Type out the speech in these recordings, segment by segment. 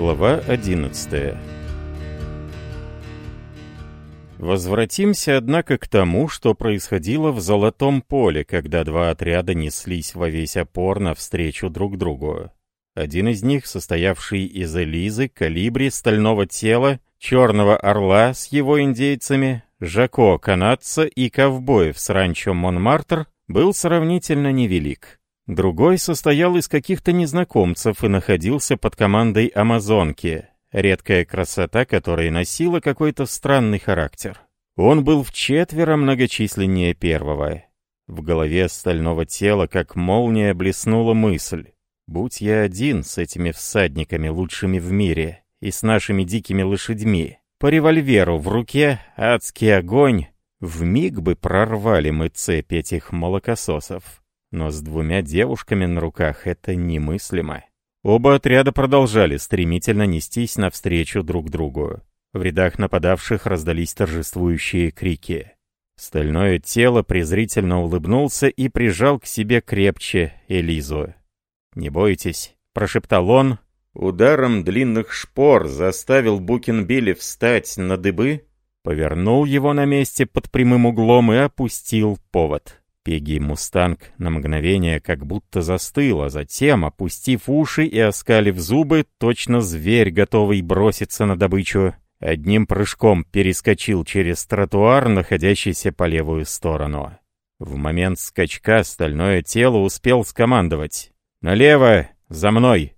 Глава 11 Возвратимся, однако, к тому, что происходило в Золотом поле, когда два отряда неслись во весь опор навстречу друг другу. Один из них, состоявший из Элизы, Калибри, Стального Тела, Черного Орла с его индейцами, Жако, Канадца и Ковбоев с ранчо Монмартр, был сравнительно невелик. Другой состоял из каких-то незнакомцев и находился под командой «Амазонки», редкая красота которой носила какой-то странный характер. Он был в четверо многочисленнее первого. В голове стального тела, как молния, блеснула мысль. «Будь я один с этими всадниками, лучшими в мире, и с нашими дикими лошадьми, по револьверу в руке, адский огонь, в миг бы прорвали мы цепь этих молокососов». Но с двумя девушками на руках это немыслимо. Оба отряда продолжали стремительно нестись навстречу друг другу. В рядах нападавших раздались торжествующие крики. Стальное тело презрительно улыбнулся и прижал к себе крепче Элизу. «Не бойтесь», — прошептал он. Ударом длинных шпор заставил Букенбилли встать на дыбы, повернул его на месте под прямым углом и опустил повод. Пегги Мустанг на мгновение как будто застыла, затем, опустив уши и оскалив зубы, точно зверь, готовый броситься на добычу, одним прыжком перескочил через тротуар, находящийся по левую сторону. В момент скачка стальное тело успел скомандовать. «Налево! За мной!»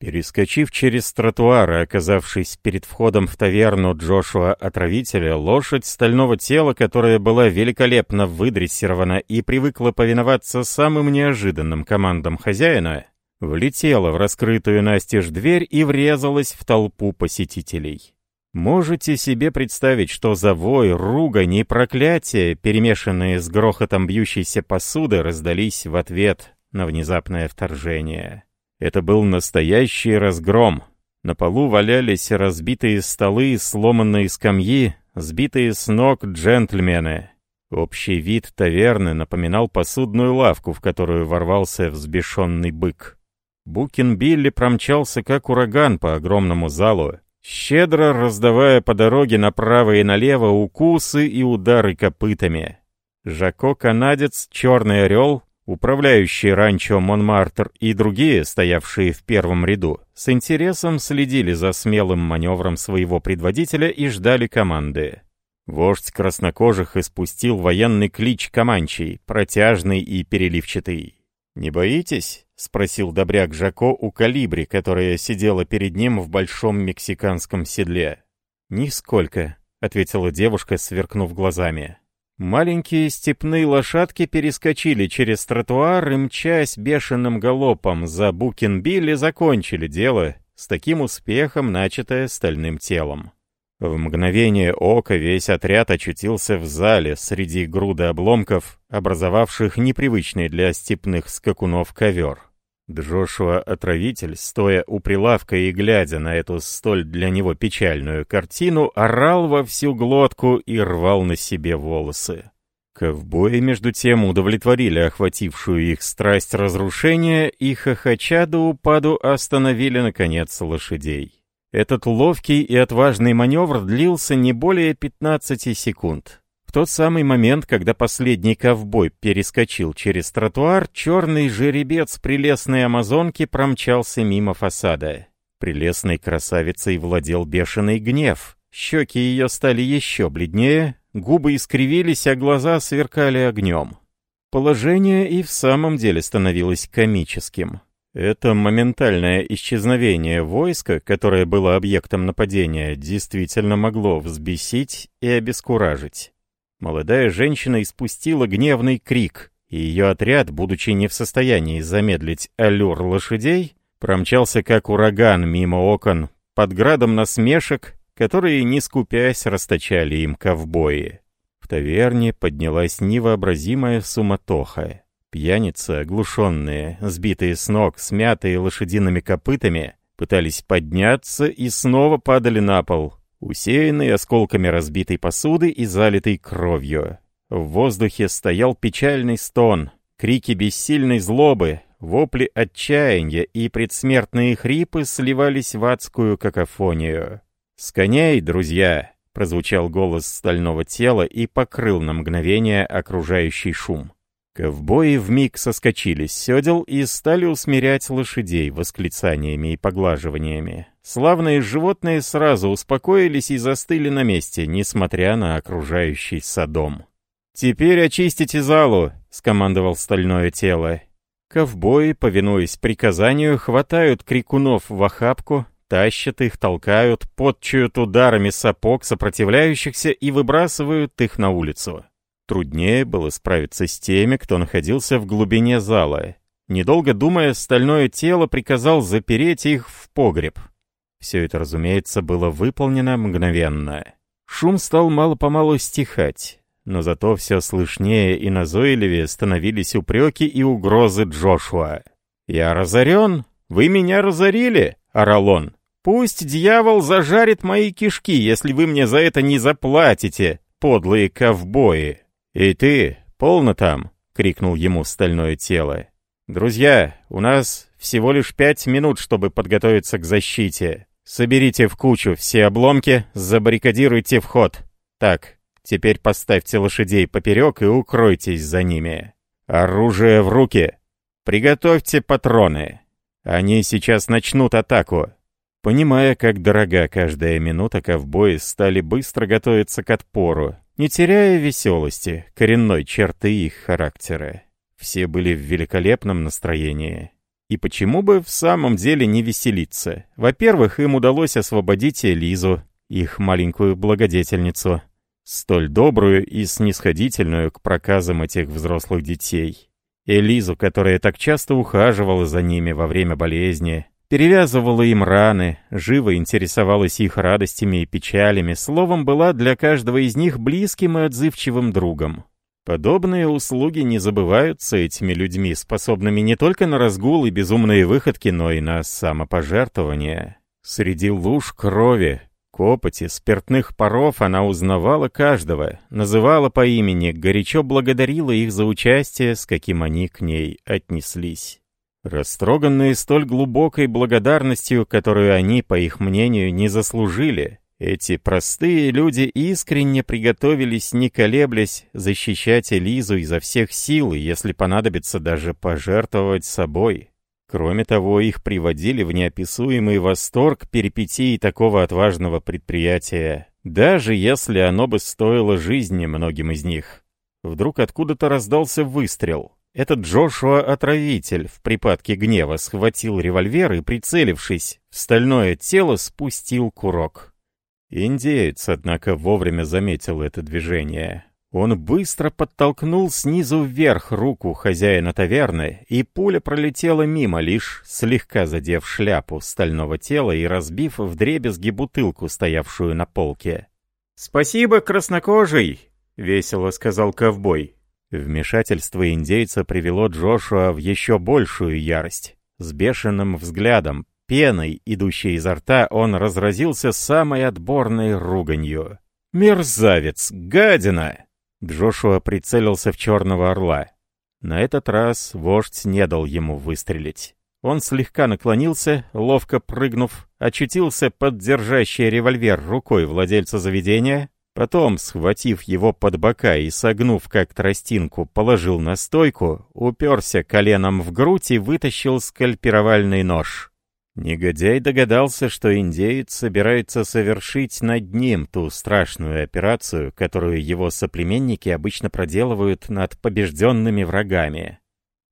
Перескочив через тротуар и оказавшись перед входом в таверну Джошуа-отравителя, лошадь стального тела, которая была великолепно выдрессирована и привыкла повиноваться самым неожиданным командам хозяина, влетела в раскрытую настежь дверь и врезалась в толпу посетителей. Можете себе представить, что за вой, ругань и проклятие, перемешанные с грохотом бьющейся посуды, раздались в ответ на внезапное вторжение. Это был настоящий разгром. На полу валялись разбитые столы, сломанные скамьи, сбитые с ног джентльмены. Общий вид таверны напоминал посудную лавку, в которую ворвался взбешенный бык. Букин Билли промчался как ураган по огромному залу, щедро раздавая по дороге направо и налево укусы и удары копытами. Жако-канадец «Черный орел» Управляющий ранчо Монмартр и другие, стоявшие в первом ряду, с интересом следили за смелым маневром своего предводителя и ждали команды. Вождь краснокожих испустил военный клич Каманчий, протяжный и переливчатый. «Не боитесь?» — спросил добряк Жако у калибри, которая сидела перед ним в большом мексиканском седле. «Нисколько», — ответила девушка, сверкнув глазами. Маленькие степные лошадки перескочили через тротуар и, мчась бешеным галопом за Букенбилли, закончили дело, с таким успехом начатое стальным телом. В мгновение ока весь отряд очутился в зале среди груды обломков, образовавших непривычный для степных скакунов ковер. Джошуа Отравитель, стоя у прилавка и глядя на эту столь для него печальную картину, орал во всю глотку и рвал на себе волосы. Ковбои, между тем, удовлетворили охватившую их страсть разрушения и хохоча до упаду остановили, наконец, лошадей. Этот ловкий и отважный маневр длился не более 15 секунд. В тот самый момент, когда последний ковбой перескочил через тротуар, черный жеребец прелестной амазонки промчался мимо фасада. Прелестной красавицей владел бешеный гнев. Щеки ее стали еще бледнее, губы искривились, а глаза сверкали огнем. Положение и в самом деле становилось комическим. Это моментальное исчезновение войска, которое было объектом нападения, действительно могло взбесить и обескуражить. Молодая женщина испустила гневный крик, и ее отряд, будучи не в состоянии замедлить аллюр лошадей, промчался как ураган мимо окон, под градом насмешек, которые, не скупясь, расточали им ковбои. В таверне поднялась невообразимая суматоха. Пьяницы, оглушенные, сбитые с ног, смятые лошадиными копытами, пытались подняться и снова падали на пол, усеянный осколками разбитой посуды и залитый кровью. В воздухе стоял печальный стон, крики бессильной злобы, вопли отчаяния и предсмертные хрипы сливались в адскую какофонию. «С коней, друзья!» — прозвучал голос стального тела и покрыл на мгновение окружающий шум. Ковбои вмиг соскочили с седел и стали усмирять лошадей восклицаниями и поглаживаниями. Славные животные сразу успокоились и застыли на месте, несмотря на окружающий садом. «Теперь очистите залу!» — скомандовал стальное тело. Ковбои, повинуясь приказанию, хватают крикунов в охапку, тащат их, толкают, подчуют ударами сапог сопротивляющихся и выбрасывают их на улицу. Труднее было справиться с теми, кто находился в глубине зала. Недолго думая, стальное тело приказал запереть их в погреб — все это, разумеется, было выполнено мгновенно. Шум стал мало-помалу стихать, но зато все слышнее и назойливее становились упреки и угрозы Джошуа. «Я разорен! Вы меня разорили!» — орал он. «Пусть дьявол зажарит мои кишки, если вы мне за это не заплатите, подлые ковбои!» «И ты, полно там!» — крикнул ему стальное тело. «Друзья, у нас всего лишь пять минут, чтобы подготовиться к защите. Соберите в кучу все обломки, забаррикадируйте вход. Так, теперь поставьте лошадей поперек и укройтесь за ними. Оружие в руки. Приготовьте патроны. Они сейчас начнут атаку. Понимая, как дорога каждая минута, ковбои стали быстро готовиться к отпору, не теряя веселости, коренной черты их характера. Все были в великолепном настроении. И почему бы в самом деле не веселиться? Во-первых, им удалось освободить Элизу, их маленькую благодетельницу, столь добрую и снисходительную к проказам этих взрослых детей. Элизу, которая так часто ухаживала за ними во время болезни, перевязывала им раны, живо интересовалась их радостями и печалями, словом, была для каждого из них близким и отзывчивым другом. Подобные услуги не забываются этими людьми, способными не только на разгул и безумные выходки, но и на самопожертвование. Среди луж крови, копоти, спиртных паров она узнавала каждого, называла по имени, горячо благодарила их за участие, с каким они к ней отнеслись. Растроганные столь глубокой благодарностью, которую они, по их мнению, не заслужили, эти простые люди искренне приготовились, не колеблясь, защищать Элизу изо всех сил, и если понадобится, даже пожертвовать собой. Кроме того, их приводили в неописуемый восторг перипетии такого отважного предприятия, даже если оно бы стоило жизни многим из них. Вдруг откуда-то раздался выстрел. Этот Джошуа-отравитель в припадке гнева схватил револьвер и, прицелившись в стальное тело, спустил курок. Индеец, однако, вовремя заметил это движение. Он быстро подтолкнул снизу вверх руку хозяина таверны, и пуля пролетела мимо, лишь слегка задев шляпу стального тела и разбив вдребезги бутылку, стоявшую на полке. «Спасибо, краснокожий!» — весело сказал ковбой. Вмешательство индейца привело Джошуа в еще большую ярость. С бешеным взглядом, пеной, идущей изо рта, он разразился самой отборной руганью. «Мерзавец! Гадина!» Джошуа прицелился в черного орла. На этот раз вождь не дал ему выстрелить. Он слегка наклонился, ловко прыгнув, очутился под держащий револьвер рукой владельца заведения, потом, схватив его под бока и согнув как тростинку, положил на стойку, уперся коленом в грудь и вытащил скальпировальный нож. Негодяй догадался, что индеец собирается совершить над ним ту страшную операцию, которую его соплеменники обычно проделывают над побежденными врагами.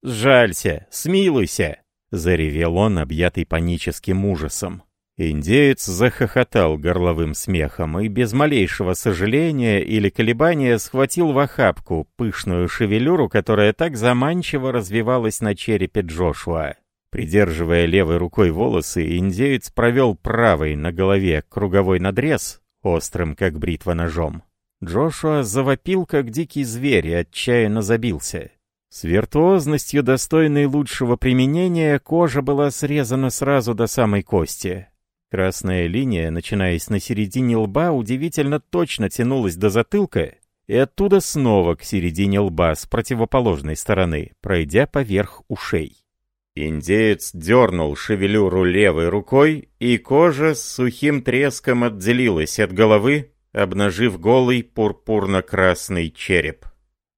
«Сжалься! Смилуйся!» — заревел он, объятый паническим ужасом. Индеец захохотал горловым смехом и без малейшего сожаления или колебания схватил в охапку пышную шевелюру, которая так заманчиво развивалась на черепе Джошуа. Придерживая левой рукой волосы, индеец провел правой на голове круговой надрез, острым как бритва ножом. Джошуа завопил, как дикий зверь, и отчаянно забился. С виртуозностью, достойной лучшего применения, кожа была срезана сразу до самой кости. Красная линия, начинаясь на середине лба, удивительно точно тянулась до затылка и оттуда снова к середине лба с противоположной стороны, пройдя поверх ушей. Индеец дернул шевелюру левой рукой, и кожа с сухим треском отделилась от головы, обнажив голый пурпурно-красный череп.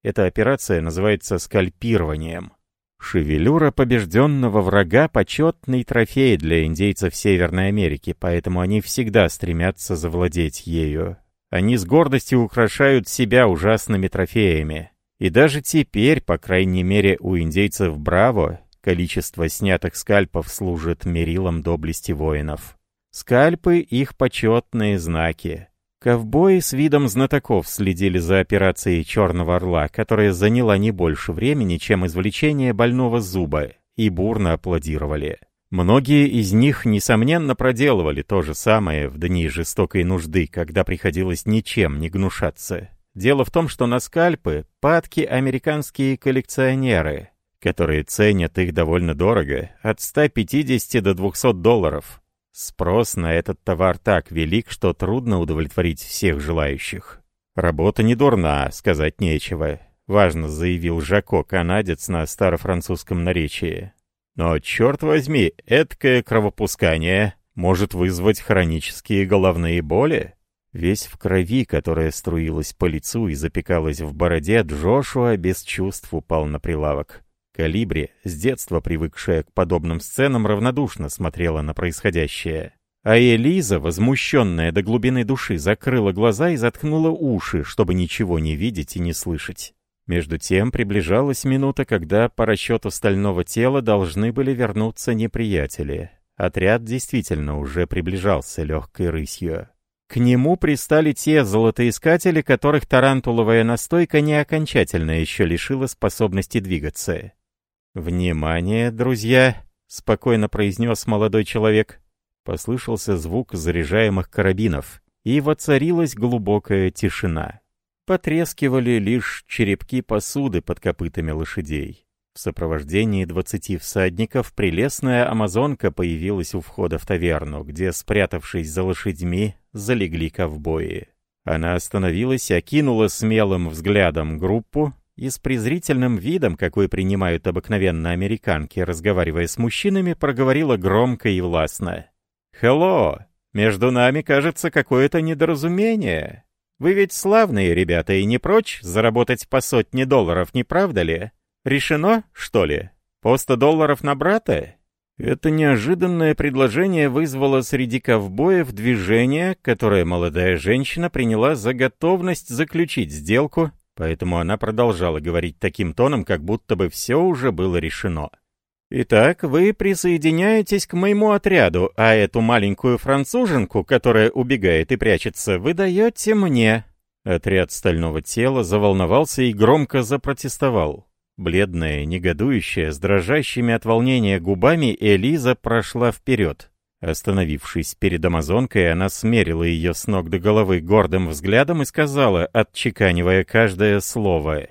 Эта операция называется скальпированием. Шевелюра побежденного врага – почетный трофей для индейцев Северной Америки, поэтому они всегда стремятся завладеть ею. Они с гордостью украшают себя ужасными трофеями. И даже теперь, по крайней мере, у индейцев Браво – Количество снятых скальпов служит мерилом доблести воинов. Скальпы — их почетные знаки. Ковбои с видом знатоков следили за операцией «Черного орла», которая заняла не больше времени, чем извлечение больного зуба, и бурно аплодировали. Многие из них, несомненно, проделывали то же самое в дни жестокой нужды, когда приходилось ничем не гнушаться. Дело в том, что на скальпы падки американские коллекционеры которые ценят их довольно дорого, от 150 до 200 долларов. Спрос на этот товар так велик, что трудно удовлетворить всех желающих. «Работа не дурна, сказать нечего», — важно заявил Жако, канадец на старофранцузском наречии. «Но, черт возьми, эткое кровопускание может вызвать хронические головные боли?» Весь в крови, которая струилась по лицу и запекалась в бороде, Джошуа без чувств упал на прилавок. Калибри, с детства привыкшая к подобным сценам, равнодушно смотрела на происходящее. А Элиза, возмущенная до глубины души, закрыла глаза и заткнула уши, чтобы ничего не видеть и не слышать. Между тем приближалась минута, когда по расчету стального тела должны были вернуться неприятели. Отряд действительно уже приближался легкой рысью. К нему пристали те золотоискатели, которых тарантуловая настойка не окончательно еще лишила способности двигаться. «Внимание, друзья!» — спокойно произнес молодой человек. Послышался звук заряжаемых карабинов, и воцарилась глубокая тишина. Потрескивали лишь черепки посуды под копытами лошадей. В сопровождении двадцати всадников прелестная амазонка появилась у входа в таверну, где, спрятавшись за лошадьми, залегли ковбои. Она остановилась, окинула смелым взглядом группу, и с презрительным видом, какой принимают обыкновенно американки, разговаривая с мужчинами, проговорила громко и властно. «Хелло! Между нами, кажется, какое-то недоразумение. Вы ведь славные ребята и не прочь заработать по сотне долларов, не правда ли? Решено, что ли? По сто долларов на брата?» Это неожиданное предложение вызвало среди ковбоев движение, которое молодая женщина приняла за готовность заключить сделку, Поэтому она продолжала говорить таким тоном, как будто бы все уже было решено. «Итак, вы присоединяетесь к моему отряду, а эту маленькую француженку, которая убегает и прячется, вы даете мне». Отряд стального тела заволновался и громко запротестовал. Бледная, негодующая, с дрожащими от волнения губами, Элиза прошла вперед. Остановившись перед амазонкой, она смерила ее с ног до головы гордым взглядом и сказала, отчеканивая каждое слово.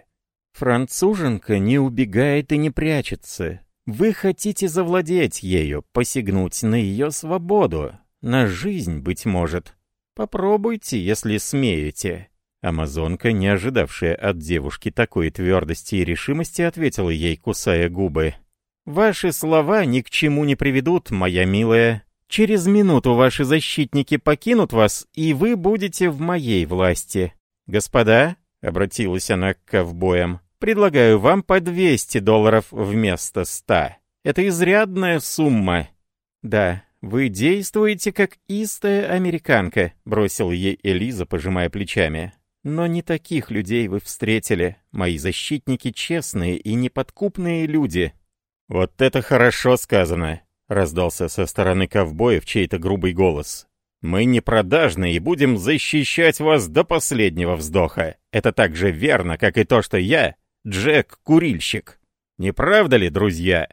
«Француженка не убегает и не прячется. Вы хотите завладеть ею, посягнуть на ее свободу, на жизнь, быть может. Попробуйте, если смеете». Амазонка, не ожидавшая от девушки такой твердости и решимости, ответила ей, кусая губы. «Ваши слова ни к чему не приведут, моя милая. Через минуту ваши защитники покинут вас, и вы будете в моей власти. Господа, — обратилась она к ковбоям, — предлагаю вам по 200 долларов вместо 100. Это изрядная сумма. Да, вы действуете как истая американка, — бросил ей Элиза, пожимая плечами. Но не таких людей вы встретили. Мои защитники честные и неподкупные люди. Вот это хорошо сказано, — раздался со стороны ковбоев чей-то грубый голос. «Мы не продажны и будем защищать вас до последнего вздоха. Это так же верно, как и то, что я — Джек-курильщик. Не правда ли, друзья?»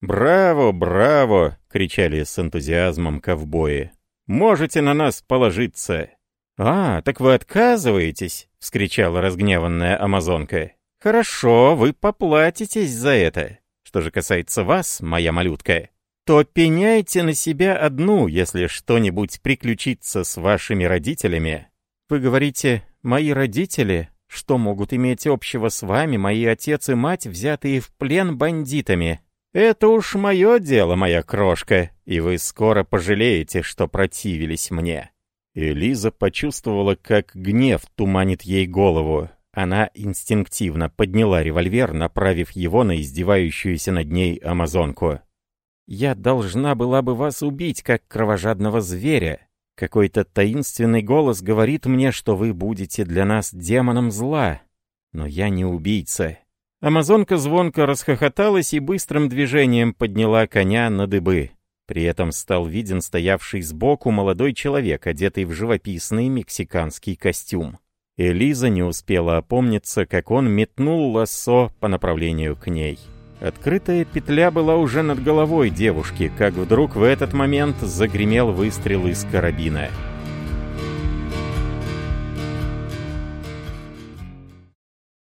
«Браво, браво!» — кричали с энтузиазмом ковбои. «Можете на нас положиться!» «А, так вы отказываетесь?» — вскричала разгневанная амазонка. «Хорошо, вы поплатитесь за это. Что же касается вас, моя малютка, то пеняйте на себя одну, если что-нибудь приключится с вашими родителями. Вы говорите «мои родители», что могут иметь общего с вами мои отец и мать, взятые в плен бандитами? Это уж мое дело, моя крошка, и вы скоро пожалеете, что противились мне». Элиза почувствовала, как гнев туманит ей голову. Она инстинктивно подняла револьвер, направив его на издевающуюся над ней амазонку. Я должна была бы вас убить, как кровожадного зверя. Какой-то таинственный голос говорит мне, что вы будете для нас демоном зла. Но я не убийца». Амазонка звонко расхохоталась и быстрым движением подняла коня на дыбы. При этом стал виден стоявший сбоку молодой человек, одетый в живописный мексиканский костюм. Элиза не успела опомниться, как он метнул лассо по направлению к ней. Открытая петля была уже над головой девушки, как вдруг в этот момент загремел выстрел из карабина.